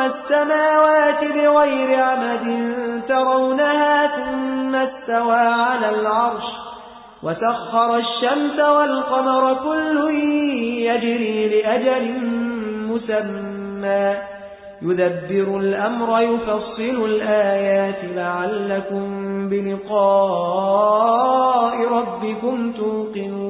رفع السماوات بغير عمد ترونها ثم استوى على العرش وسخر الشمس والقمر كل يجري لأجل مسمى. يدبر الأمر يفصل الآيات لعلكم بلقاء ربكم توقنون.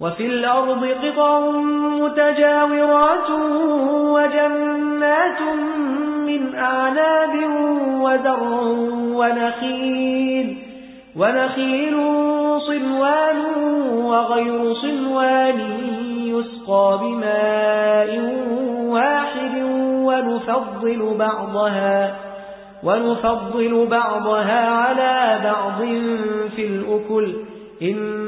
وفي الأرض قطع متجاورات وجنات من أعناب وزرع ونخيل ونخيل صنوان وغير صنوان يسقى بماء واحد ونفضل بعضها ونفضل بعضها على بعض في الأكل.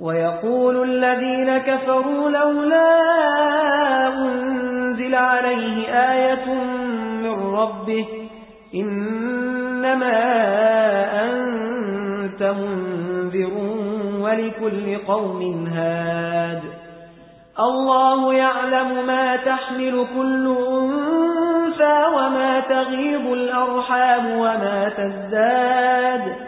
ويقول الذين كفروا لولا أنزل عليه آية من ربه إنما أنت منذر ولكل قوم هاد. الله يعلم ما تحمل كل أنثى وما تغيب الأرحام وما تزداد.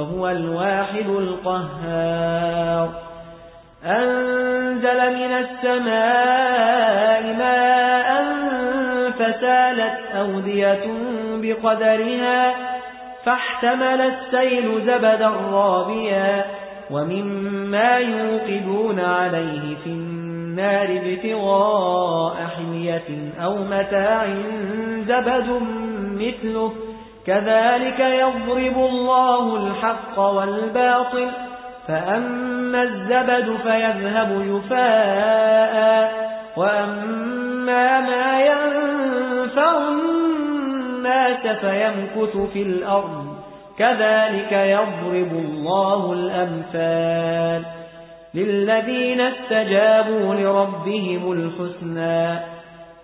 وهو الواحد القهار. أنزل من السماء ماء فسالت أودية بقدرها فاحتمل السيل زبدا رابيا ومما يوقدون عليه في النار ابتغاء حمية أو متاع زبد مثله. كذلك يضرب الله الحق والباطل فأما الزبد فيذهب يفاء وأما ما ينفع الناس فيمكث في الأرض كذلك يضرب الله الأمثال للذين استجابوا لربهم الحسنى.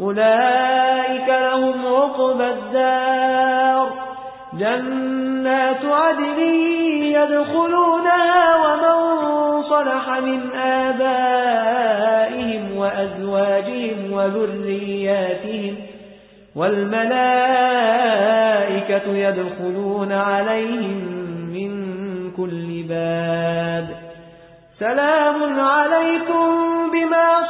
أولئك لهم عقب الدار. جنات عدن يدخلونها ومن صلح من آبائهم وأزواجهم وذرياتهم والملائكة يدخلون عليهم من كل باب. سلام عليكم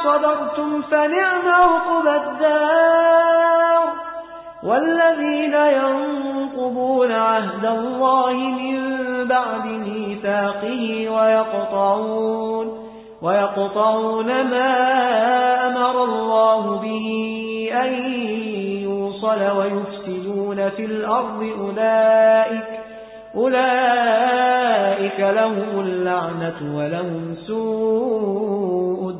صبرتم فنعم عقب الدار والذين ينقضون عهد الله من بعد ميثاقه ويقطعون ويقطعون ما أمر الله به أن يوصل ويفسدون في الأرض أولئك أولئك لهم اللعنة ولهم سوء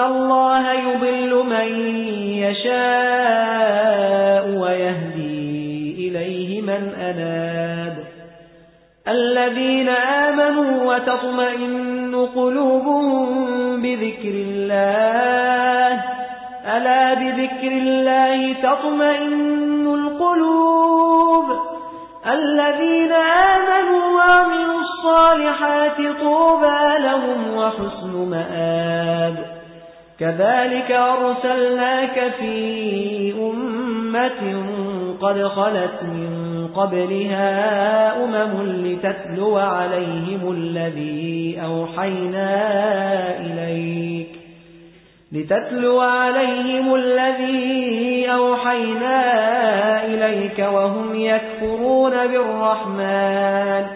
الله يضل من يشاء ويهدي إليه من أناب الذين آمنوا وتطمئن قلوبهم بذكر الله ألا بذكر الله تطمئن القلوب الذين آمنوا وعملوا الصالحات طوبى لهم وحسن مآب كذلك أرسلناك في أمة قد خلت من قبلها أمم لتتلو عليهم الذي أوحينا إليك لتتلو عليهم الذي أوحينا إليك وهم يكفرون بالرحمن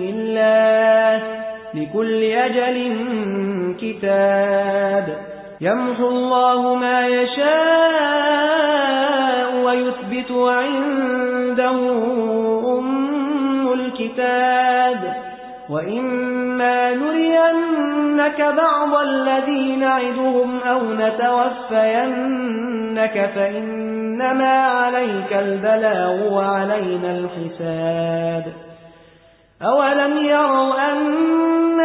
لكل أجل كتاب. يمحو الله ما يشاء ويثبت عنده أم الكتاب. وإما نرينك بعض الذين نعدهم أو نتوفينك فإنما عليك البلاغ وعلينا الحساب. أولم يروا